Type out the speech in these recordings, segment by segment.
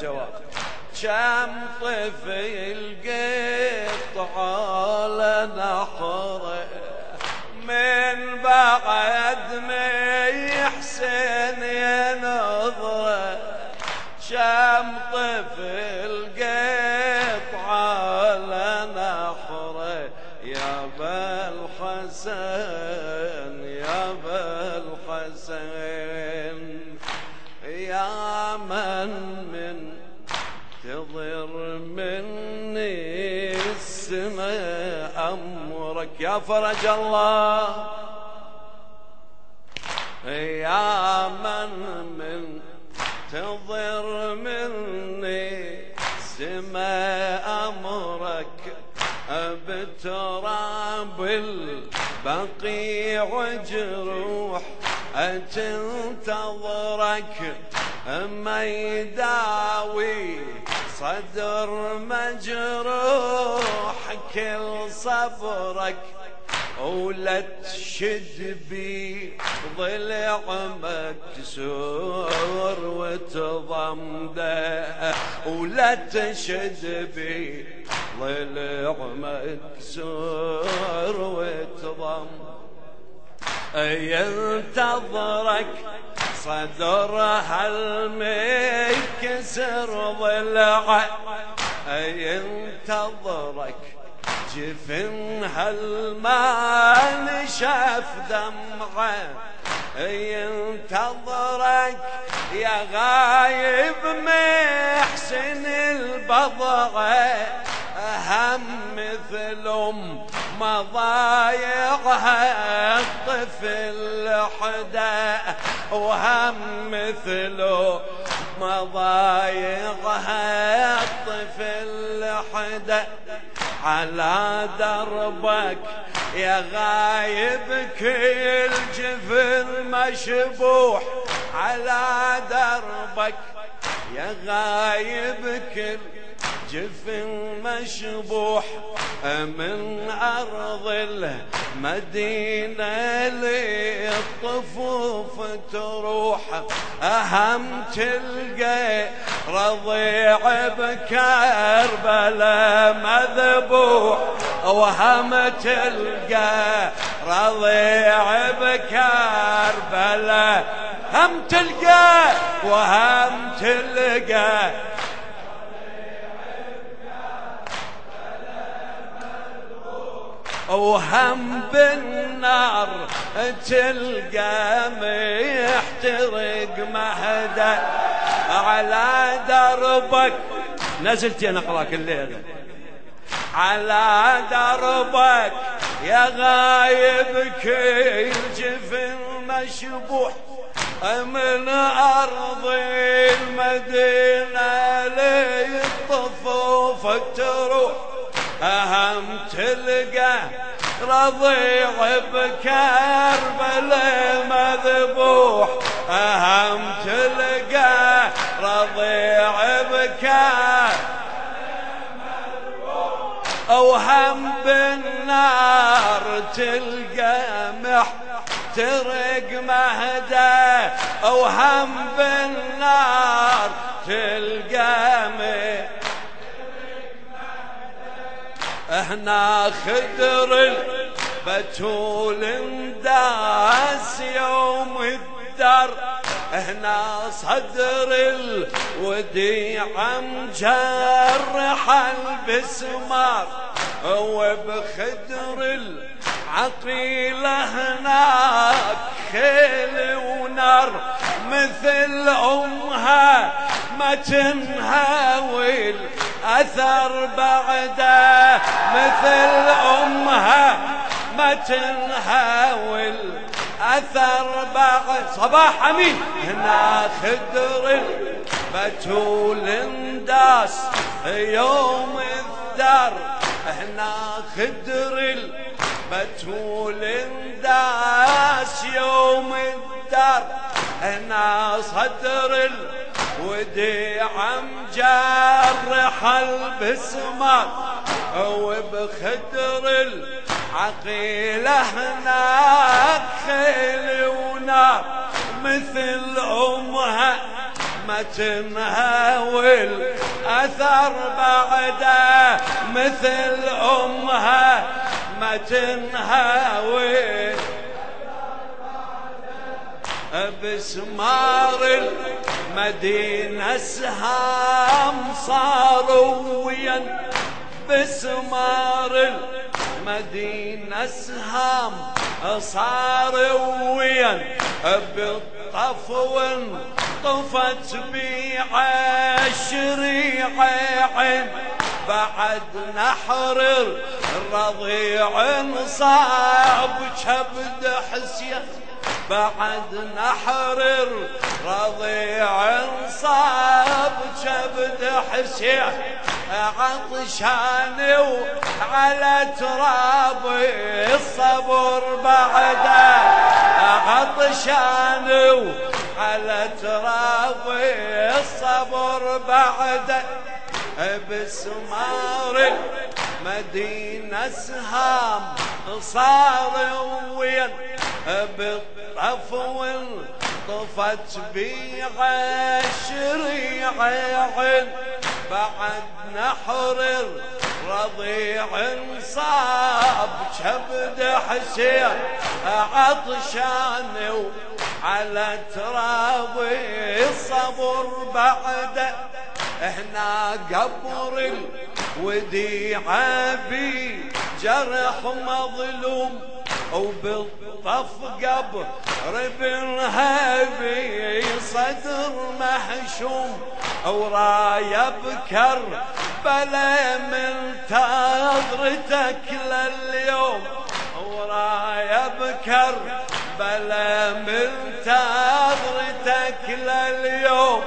جواب. كم طفل قطع على نحره من بعد ما يحسن ينظره كم طفل قطع على نحره يا بالحسن من تضر مني السماء أمرك يا فرج الله. يا من من تضر مني سماء أمرك بتراب البقيع جروح تنتظرك ما يداوي صدر مجروح كل صبرك ولا تشد بي ضلع مكسور وتضمده ولا تشد بي ضلع مكسور وتضم. ينتظرك صدرها المكسر ضلع. ينتظرك جفنها المال شاف دمعة. ينتظرك يا غايب محسن البضعة. هم مثل ام مضايقها الطفل حدا وهم مثله مضايقها الطفل حدا على دربك يا غايب كل جفن مشبوح على دربك يا غايب كل جفن مشبوح من أرض المدينة للطفوف تروح. أهم تلقى رضيع بكربلاء مذبوح. وهم تلقى رضيع بكربلاء. هم تلقى وهم تلقى وهم بالنار تلقى محترق مهدى على دربك. نزلت أنا اقراك الليلة على دربك يا غايب كل جفن مشبوح من أرض المدينة للطفوف تروح. أهم تلقى رضيع بكربلاء مذبوح. أهم تلقى رضيع بكربلاء أوهم بالنار تلقى محترق مهدى. أوهم بالنار تلقى محترق هنا خدر البتول انداس يوم الدار هنا صدر الوديع مجرح البسمار. وبخدر العقيلة هناك خيل ونار مثل أمها ما تنهاوي أثر بعده مثل أمها ما تنهاوي أثر بعد صباح أمين. هنا خدر بتول انداس يوم الدار. هنا خدر بتول انداس يوم الدار. هنا صدر وديع مجرح البسمات وبخدر العقيلة هناك خيل ونار. مثل أمها ما تنهاول أثر بعده. مثل أمها ما تنهاول بسمار المدينة سهام صاروا ويا بسمار المدينة سهام صاروا ويا بالطفو طفت الشريعة عين. بعد نحر الرضيع صاب كبد حسين. بعد نحر رضيع صاب كبد حسين. عطشان وعلى تراب الصبر بعده عطشان وعلى تراب الصبر بعده بسمار مدينة سهام صار وين؟ بالطفو طفت بيع الشريع بعد نحر رضيع صاب شبد حسين عطشان على تراب الصبر بعد هنا قبر الوديعة بي جرح مظلوم وبالطف قبر ابن هبي صدر محشوم ورايا بكر بلا منتظرتك لليوم. ورايا بكر بلا منتظرتك لليوم.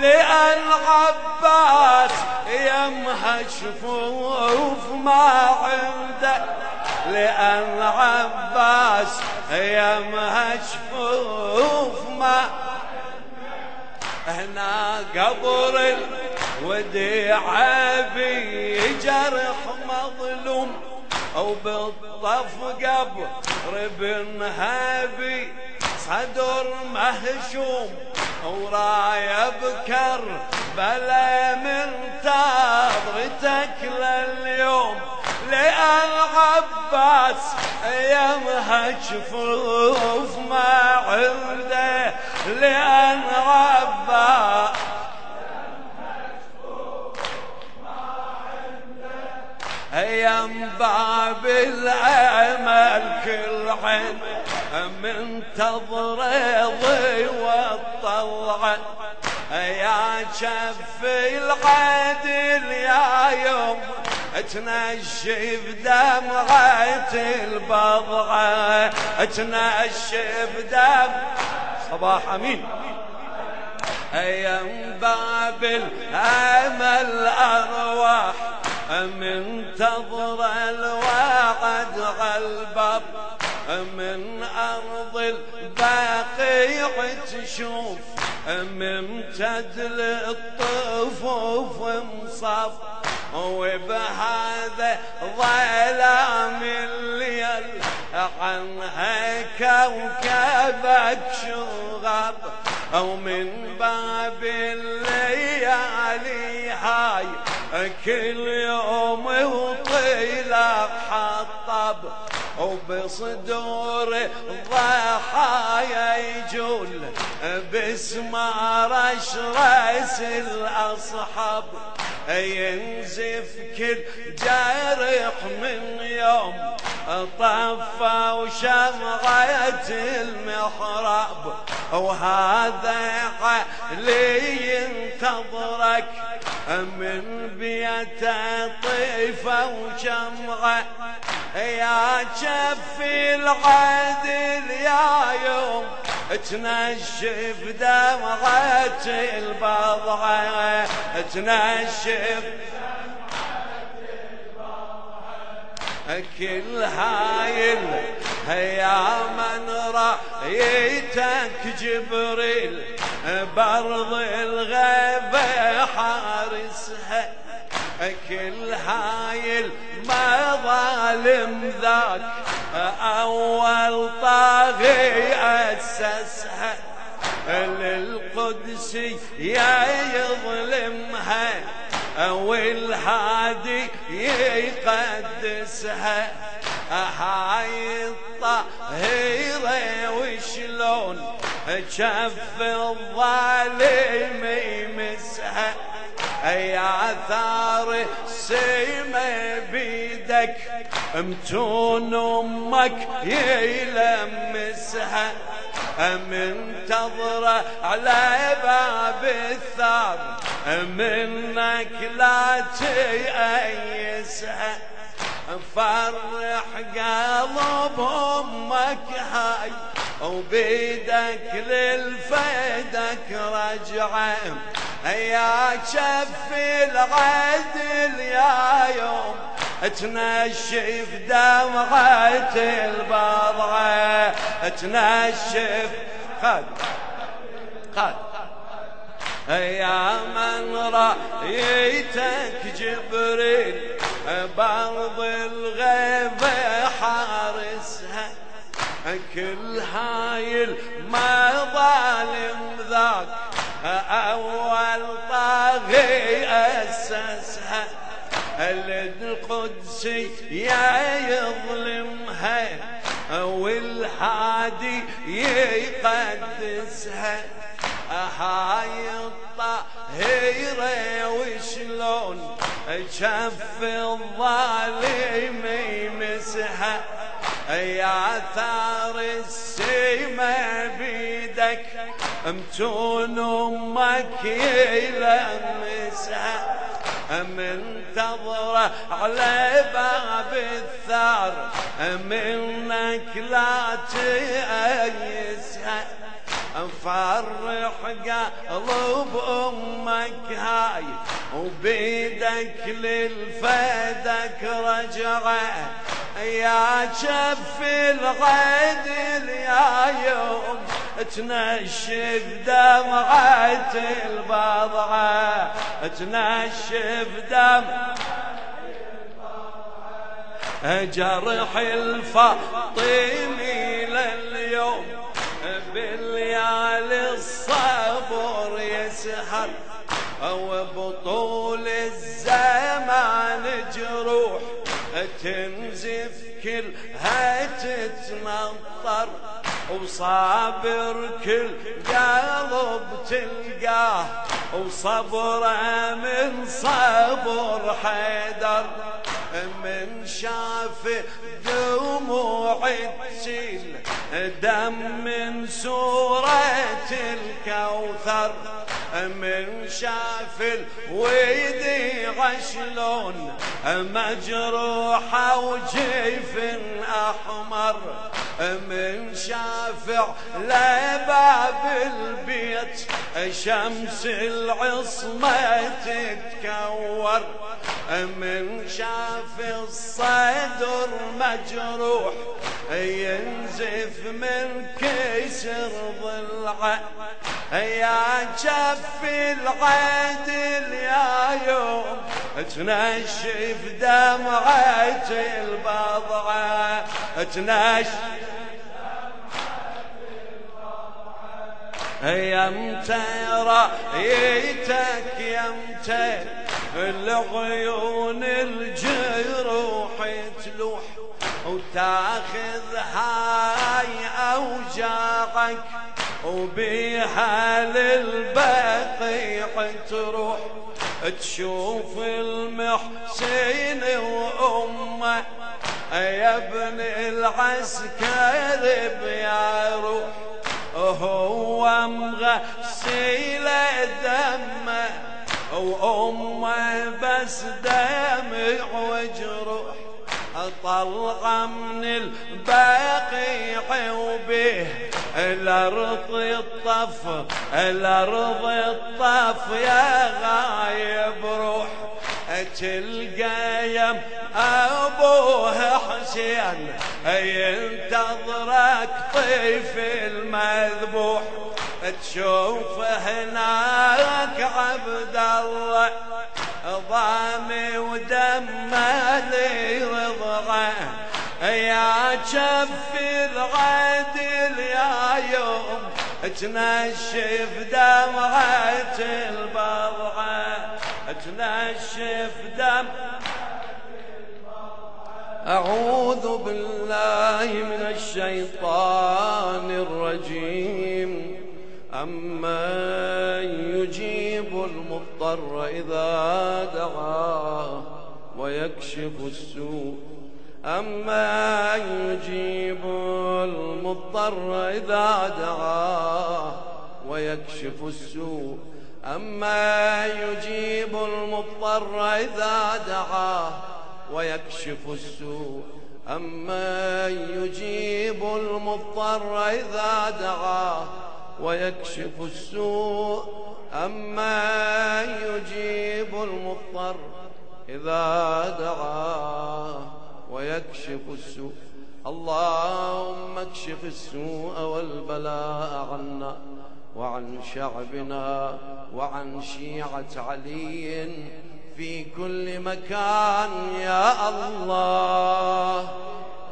لأن عباس يمها شفوف ما لأن عباس يمها شفوف ما هنا قبر الوديعة بجرح مظلوم أو بالطف قبر ابن هابي صدر مهشوم ورايا بكر بلا من تاضرتك لليوم لأن عباس أيامها جفوف ما عنده لأن عباس أيام باب العمل كل عين منتظر. تنشف دمعة البضعة تنشف دم. صباح أمين. أيام باب الامل ارواح منتظر الوعد غلبب. من أرض الباقيع تشوف. ممتد للطفوف مصف. وبهذا ظلام الليل عنها كوكبك شغب أو من باب الليالي هاي كل يوم وطيلة حطب. وبصدور الضحايا يجول باسم رشرس الأصحاب. ينزف كل جرح من يوم طفى وشمعة المحراب. وهذا علي ينتظرك من بيت طيفة وشمعة يا شف العدل يا يوم تنشف دمعة البضعة. تنشف كل هاي يا من رأيتك جبريل برض الغيبة حارسها كل هاي المظالم ذاك أول طاغي أسسها للقدس يا يظلمها أو الهادي يقدسها. هاي الطهيرة وشلون جف الظالم يمسها؟ يا ثار سيمة بيدك متون أمك يلمسها. من تضرة على باب الثار. منك لا تيأسها. فرح قلب أمك هاي. وبيدك للفيدك رجعة. يا شف العدل يا يوم. تنشف دمعة البضعة تنشف خد. خد. يا من رأيتك جبريل برض الغيب حارسها. كل هاي ما ظالم ذاك أول طاغي أسسها القدسي يا يظلمها والهادي يقدسها. هاي الطاهرة وشلون شف الظالم يمسها؟ يا ثار السيمة بيدك أمتون أمك يلمسها. من تضرة على باب الثار. منك لا تأيسها فرح قلب أمك هاي. وبيدك للفدك رجعة. يا شف الغدل يا يوم تنشف دمعة البضعة تنشف دمعة جرح الفاطمي لليوم بالليالي الصبر يسهر. وبطول الزمان جروح تنزف كلها تتنطر وصابر كل قلب تلقاه وصبره من صبر حيدر. من شاف دموع تسيل دم من سورة الكوثر. من شاف الويدي غشلون مجروحة وجيف أحمر من شافع لباب البيت شمس العصمة تتكور من شاف الصدر مجروح ينزف من كسر ضلعه يا جف العدل يا يوم تنشف دمعة البضعة تنشف يمتى رأيتك يمتى العيون الجروح تلوح. وتاخذ هاي أوجاعك وبيها للبقيع تروح تشوف المحسن وأمه. يا ابن العسكر بيا روح هو مغسل دمه وأمه بس دمع وجروح. طلع من البقيع وبه الأرض الطف الأرض الطف يا غايب روح. تلقى يم أبوه حسين ينتظرك طيف المذبوح. تشوف هناك عبد الله ضامي ودمه لي رضعه يا شف يوم تنشف دمعة البضعة. تنشف دم أعوذ بالله من الشيطان الرجيم. أمن يجيب المضطر إذا دعاه ويكشف السوء أما يجيب المضطر إذا دعاه ويكشف السوء. أما يجيب المضطر إذا دعاه ويكشف السوء. أما يجيب المضطر إذا دعاه ويكشف السوء. أما يجيب المضطر إذا دعاه ويكشف السوء. اللهم اكشف السوء والبلاء عنا وعن شعبنا وعن شيعة علي في كل مكان. يا الله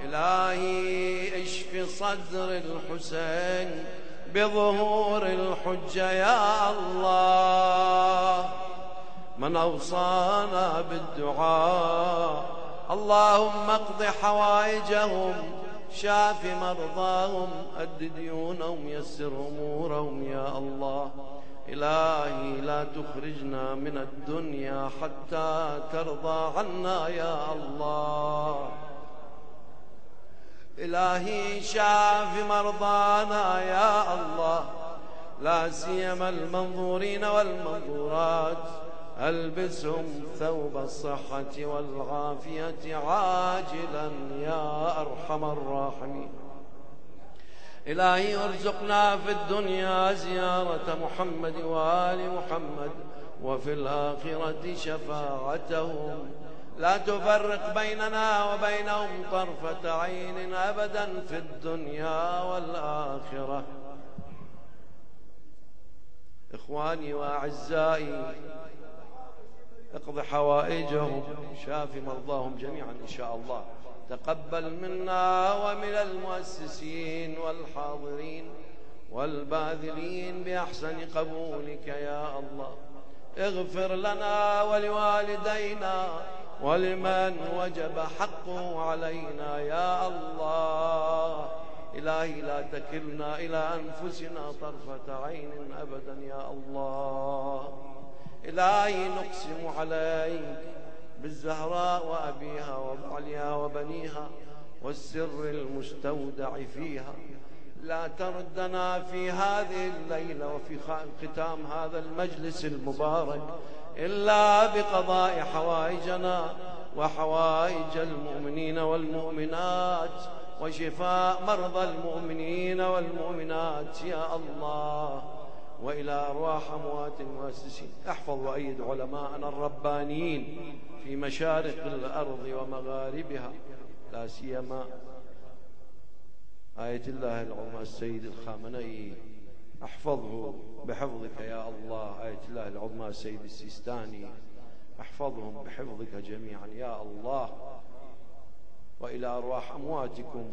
إلهي اشف صدر الحسين بظهور الحجة. يا الله من أوصانا بالدعاء اللهم اقض حوائجهم شاف مرضاهم أد ديونهم يسر أمورهم يا الله. إلهي لا تخرجنا من الدنيا حتى ترضى عنا يا الله. إلهي شاف مرضانا يا الله. لا سيما المنظورين والمنظورات. ألبسهم ثوب الصحة والعافية عاجلا يا أرحم الراحمين. إلهي ارزقنا في الدنيا زيارة محمد وآل محمد وفي الآخرة شفاعتهم. لا تفرق بيننا وبينهم طرفة عين أبدا في الدنيا والآخرة. إخواني وأعزائي اقض حوائجهم. شاف مرضاهم جميعا إن شاء الله. تقبل منا ومن المؤسسين والحاضرين والباذلين بأحسن قبولك يا الله. اغفر لنا ولوالدينا ولمن وجب حقه علينا يا الله. إلهي لا تكلنا إلى أنفسنا طرفة عين أبدا يا الله. إلهي نقسم عليك بالزهراء وأبيها وبعليها وبنيها والسر المستودع فيها. لا تردنا في هذه الليلة وفي ختام هذا المجلس المبارك إلا بقضاء حوائجنا وحوائج المؤمنين والمؤمنات وشفاء مرضى المؤمنين والمؤمنات. يا الله. وإلى أرواح أموات المؤسسين. أحفظ وأيد علماءنا الربانيين في مشارق الأرض ومغاربها. لا سيما آية الله العظمى السيد الخامنئي. أحفظه بحفظك يا الله. آية الله العظمى السيد السيستاني. أحفظهم بحفظك جميعا يا الله. وإلى أرواح أمواتكم.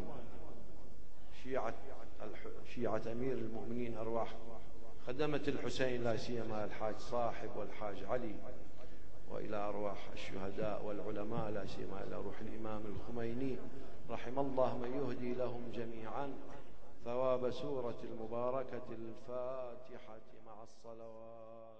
شيعة شيعة أمير المؤمنين أرواح خدمة الحسين لا سيما الحاج صاحب والحاج علي وإلى أرواح الشهداء والعلماء لا سيما إلى روح الإمام الخميني رحم الله من يهدي لهم جميعا ثواب سورة المباركة الفاتحة مع الصلوات.